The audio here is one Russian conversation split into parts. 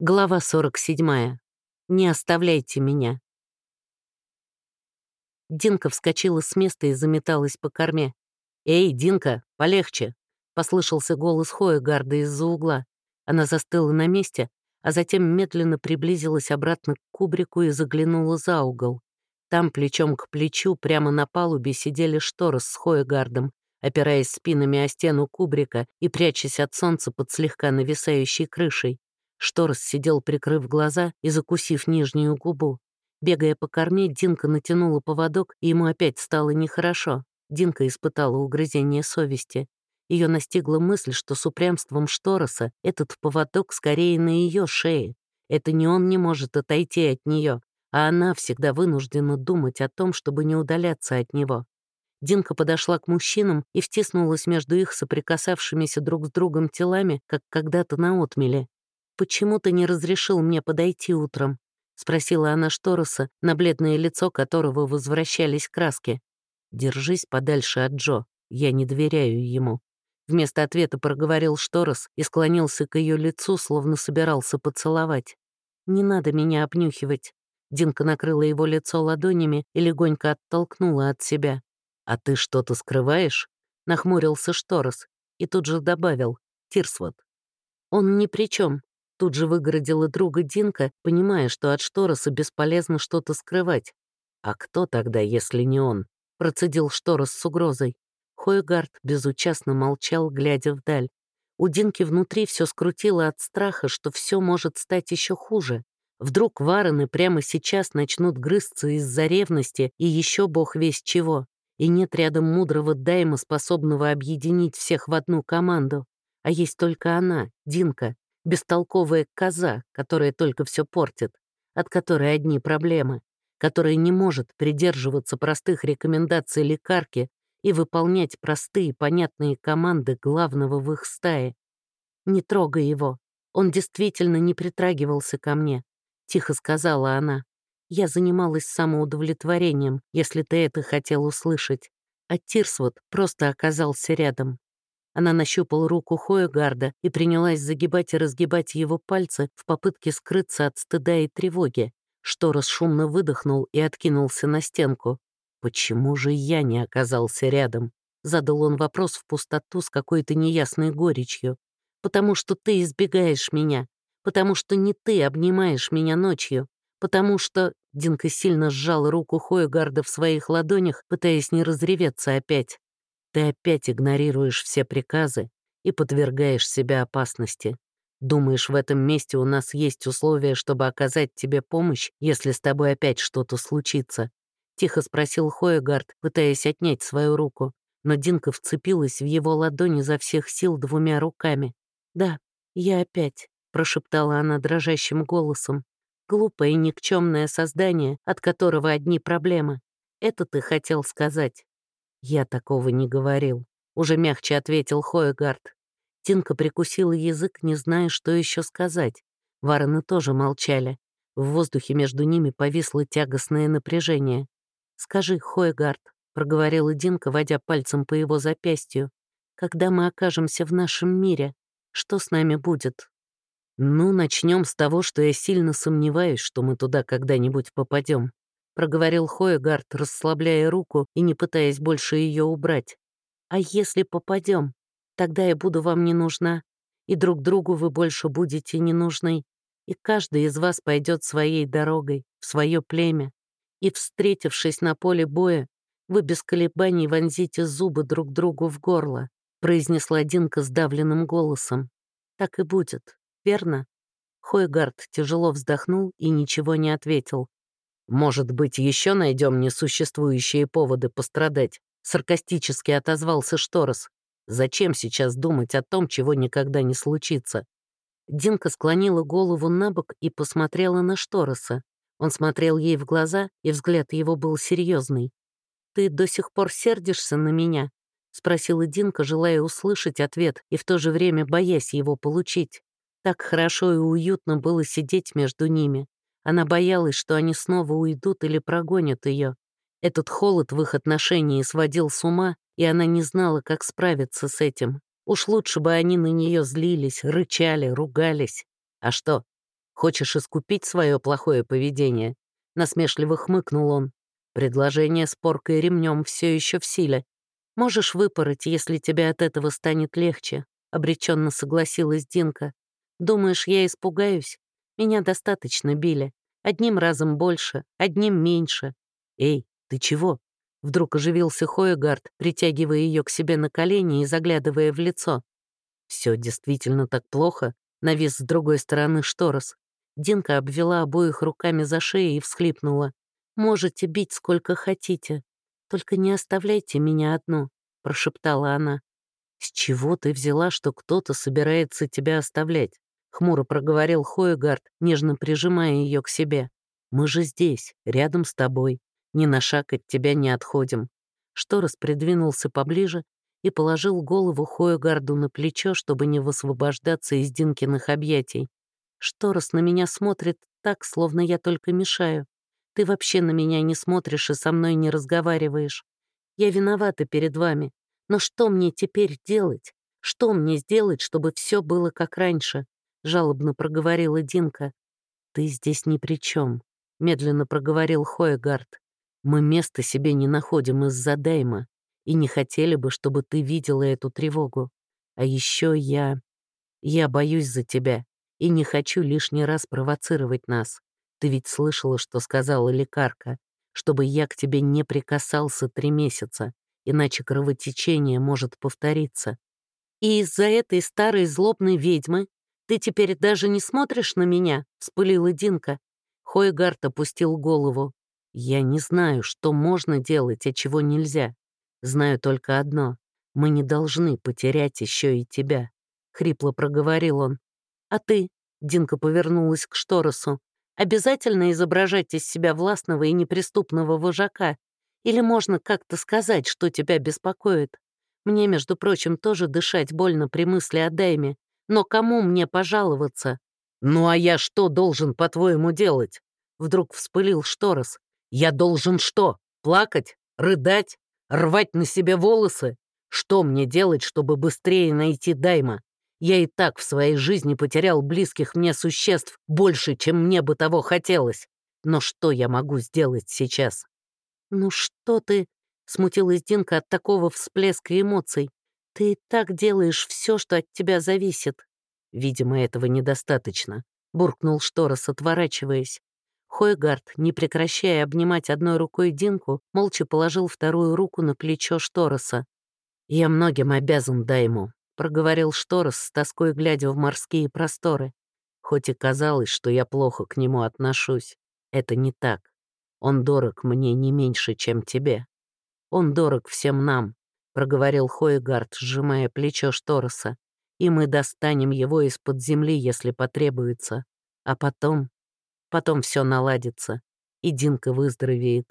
Глава 47. Не оставляйте меня. Динка вскочила с места и заметалась по корме. «Эй, Динка, полегче!» — послышался голос Хоегарда из-за угла. Она застыла на месте, а затем медленно приблизилась обратно к кубрику и заглянула за угол. Там, плечом к плечу, прямо на палубе сидели Шторос с Хоегардом, опираясь спинами о стену кубрика и прячась от солнца под слегка нависающей крышей. Шторос сидел, прикрыв глаза и закусив нижнюю губу. Бегая по корме, Динка натянула поводок, и ему опять стало нехорошо. Динка испытала угрызение совести. Ее настигла мысль, что с упрямством Штороса этот поводок скорее на ее шее. Это не он не может отойти от нее, а она всегда вынуждена думать о том, чтобы не удаляться от него. Динка подошла к мужчинам и втиснулась между их соприкасавшимися друг с другом телами, как когда-то на отмеле. «Почему ты не разрешил мне подойти утром?» — спросила она Штороса, на бледное лицо которого возвращались краски. «Держись подальше от Джо, я не доверяю ему». Вместо ответа проговорил Шторос и склонился к ее лицу, словно собирался поцеловать. «Не надо меня обнюхивать». Динка накрыла его лицо ладонями и легонько оттолкнула от себя. «А ты что-то скрываешь?» — нахмурился Шторос и тут же добавил «Тирсвот». «Он ни при чем. Тут же выгородила друга Динка, понимая, что от Штороса бесполезно что-то скрывать. «А кто тогда, если не он?» — процедил Шторос с угрозой. Хойгард безучастно молчал, глядя вдаль. У Динки внутри все скрутило от страха, что все может стать еще хуже. Вдруг варены прямо сейчас начнут грызться из-за ревности и еще бог весь чего. И нет рядом мудрого дайма, способного объединить всех в одну команду. А есть только она, Динка, бестолковая коза, которая только все портит, от которой одни проблемы, которая не может придерживаться простых рекомендаций лекарки и выполнять простые понятные команды главного в их стае. «Не трогай его, он действительно не притрагивался ко мне», — тихо сказала она. «Я занималась самоудовлетворением, если ты это хотел услышать, а Тирсвуд просто оказался рядом». Она нащупала руку Хоегарда и принялась загибать и разгибать его пальцы в попытке скрыться от стыда и тревоги. Шторос шумно выдохнул и откинулся на стенку. «Почему же я не оказался рядом?» Задал он вопрос в пустоту с какой-то неясной горечью. «Потому что ты избегаешь меня. Потому что не ты обнимаешь меня ночью. Потому что...» Динка сильно сжала руку Хоегарда в своих ладонях, пытаясь не разреветься опять. Ты опять игнорируешь все приказы и подвергаешь себя опасности. Думаешь, в этом месте у нас есть условия, чтобы оказать тебе помощь, если с тобой опять что-то случится?» Тихо спросил Хоегард, пытаясь отнять свою руку, но Динка вцепилась в его ладони за всех сил двумя руками. «Да, я опять», — прошептала она дрожащим голосом. «Глупое и никчемное создание, от которого одни проблемы. Это ты хотел сказать». «Я такого не говорил», — уже мягче ответил Хоегард. Тинка прикусила язык, не зная, что еще сказать. Вороны тоже молчали. В воздухе между ними повисло тягостное напряжение. «Скажи, Хоегард», — проговорила Динка, водя пальцем по его запястью, «когда мы окажемся в нашем мире, что с нами будет?» «Ну, начнем с того, что я сильно сомневаюсь, что мы туда когда-нибудь попадем», — проговорил Хоегард, расслабляя руку и не пытаясь больше ее убрать. «А если попадем, тогда я буду вам не нужна, и друг другу вы больше будете не нужны, и каждый из вас пойдет своей дорогой, в свое племя, и, встретившись на поле боя, вы без колебаний вонзите зубы друг другу в горло», произнесла Динка сдавленным голосом. «Так и будет, верно?» Хойгард тяжело вздохнул и ничего не ответил. «Может быть, еще найдем несуществующие поводы пострадать?» Саркастически отозвался Шторос. «Зачем сейчас думать о том, чего никогда не случится?» Динка склонила голову на бок и посмотрела на Штороса. Он смотрел ей в глаза, и взгляд его был серьезный. «Ты до сих пор сердишься на меня?» — спросила Динка, желая услышать ответ и в то же время боясь его получить. Так хорошо и уютно было сидеть между ними. Она боялась, что они снова уйдут или прогонят ее. Этот холод в их отношении сводил с ума, и она не знала, как справиться с этим. Уж лучше бы они на нее злились, рычали, ругались. А что? Хочешь искупить свое плохое поведение?» Насмешливо хмыкнул он. Предложение с поркой ремнем все еще в силе. Можешь выпороть, если тебе от этого станет легче, обреченно согласилась Динка. Думаешь, я испугаюсь? Меня достаточно били. Одним разом больше, одним меньше. Эй, ты чего? Вдруг оживился Хоегард, притягивая ее к себе на колени и заглядывая в лицо. Все действительно так плохо, навис с другой стороны шторос. Динка обвела обоих руками за шею и всхлипнула. «Можете бить сколько хотите, только не оставляйте меня одну», — прошептала она. «С чего ты взяла, что кто-то собирается тебя оставлять?» — хмуро проговорил Хоегард, нежно прижимая ее к себе. «Мы же здесь, рядом с тобой. Ни на шаг от тебя не отходим». Шторос придвинулся поближе и положил голову Хоегарду на плечо, чтобы не высвобождаться из Динкиных объятий. Шторос на меня смотрит так, словно я только мешаю. Ты вообще на меня не смотришь и со мной не разговариваешь. Я виновата перед вами. Но что мне теперь делать? Что мне сделать, чтобы все было как раньше?» Жалобно проговорила Динка. «Ты здесь ни при чем», — медленно проговорил Хоегард. «Мы места себе не находим из-за Дайма и не хотели бы, чтобы ты видела эту тревогу. А еще я... Я боюсь за тебя и не хочу лишний раз провоцировать нас. Ты ведь слышала, что сказала лекарка, чтобы я к тебе не прикасался три месяца, иначе кровотечение может повториться. И из-за этой старой злобной ведьмы ты теперь даже не смотришь на меня?» — вспылила Динка. Хойгард опустил голову. «Я не знаю, что можно делать, а чего нельзя. Знаю только одно. Мы не должны потерять еще и тебя», — хрипло проговорил он. «А ты?» — Динка повернулась к Шторосу. «Обязательно изображать из себя властного и неприступного вожака? Или можно как-то сказать, что тебя беспокоит? Мне, между прочим, тоже дышать больно при мысли о Дайме. Но кому мне пожаловаться?» «Ну а я что должен, по-твоему, делать?» Вдруг вспылил Шторос. «Я должен что? Плакать? Рыдать? Рвать на себе волосы? Что мне делать, чтобы быстрее найти Дайма? Я и так в своей жизни потерял близких мне существ больше, чем мне бы того хотелось. Но что я могу сделать сейчас? «Ну что ты?» — смутилась Динка от такого всплеска эмоций. «Ты и так делаешь все, что от тебя зависит». «Видимо, этого недостаточно», — буркнул Шторос, отворачиваясь. Хойгард, не прекращая обнимать одной рукой Динку, молча положил вторую руку на плечо Штороса. «Я многим обязан Дайму. — проговорил Шторос с тоской, глядя в морские просторы. Хоть и казалось, что я плохо к нему отношусь, это не так. Он дорог мне не меньше, чем тебе. Он дорог всем нам, — проговорил Хойгард, сжимая плечо Штороса. И мы достанем его из-под земли, если потребуется. А потом... Потом все наладится, и Динка выздоровеет.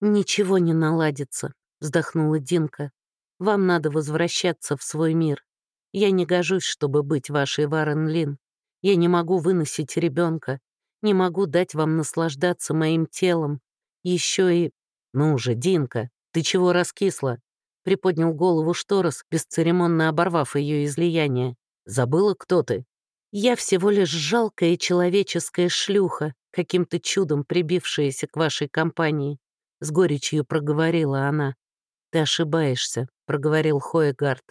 «Ничего не наладится», — вздохнула Динка. Вам надо возвращаться в свой мир. Я не гожусь, чтобы быть вашей Варен Лин. Я не могу выносить ребенка, не могу дать вам наслаждаться моим телом. Еще и... Ну уже, Динка, ты чего раскисла? Приподнял голову Шторос, бесцеремонно оборвав ее излияние. Забыла, кто ты? Я всего лишь жалкая человеческая шлюха, каким-то чудом прибившаяся к вашей компании. С горечью проговорила она. Ты ошибаешься проговорил Хоегард.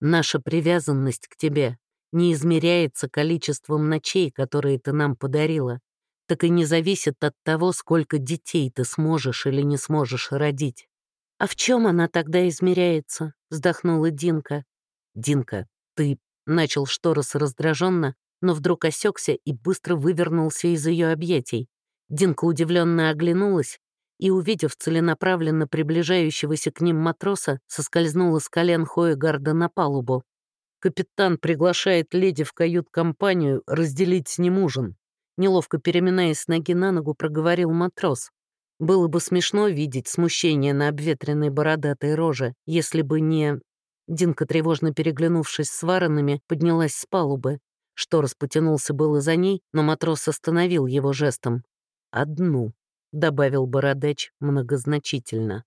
«Наша привязанность к тебе не измеряется количеством ночей, которые ты нам подарила, так и не зависит от того, сколько детей ты сможешь или не сможешь родить». «А в чем она тогда измеряется?» — вздохнула Динка. «Динка, ты...» — начал Шторос раздраженно, но вдруг осекся и быстро вывернулся из ее объятий. Динка удивленно оглянулась и, увидев целенаправленно приближающегося к ним матроса, соскользнула с колен Хоегарда на палубу. «Капитан приглашает леди в кают-компанию разделить с ним ужин», неловко переминаясь с ноги на ногу, проговорил матрос. Было бы смешно видеть смущение на обветренной бородатой роже, если бы не... Динка, тревожно переглянувшись с варанами, поднялась с палубы. Шторос потянулся было за ней, но матрос остановил его жестом. «Одну», добавил Бородач многозначительно.